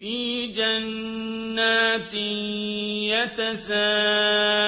فِي جَنَّاتٍ يَتَسَاءَلُونَ